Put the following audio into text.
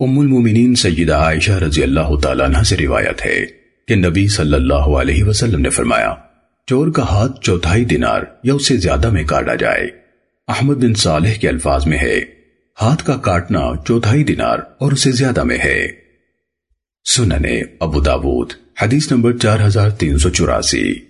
ام المومنین سیدہ عائشہ رضی اللہ تعالیٰ عنہ سے روایت ہے کہ نبی صلی اللہ علیہ وسلم نے فرمایا، چور کا ہاتھ چوتھائی دینار یا اس سے زیادہ میں کاٹا جائے۔ احمد بن صالح کے الفاظ میں ہے، ہاتھ کا کاٹنا چوتھائی دینار اور اس سے زیادہ میں ہے۔ سننے ابو داود، حدیث نمبر چار ہزار تین سو چوراسی۔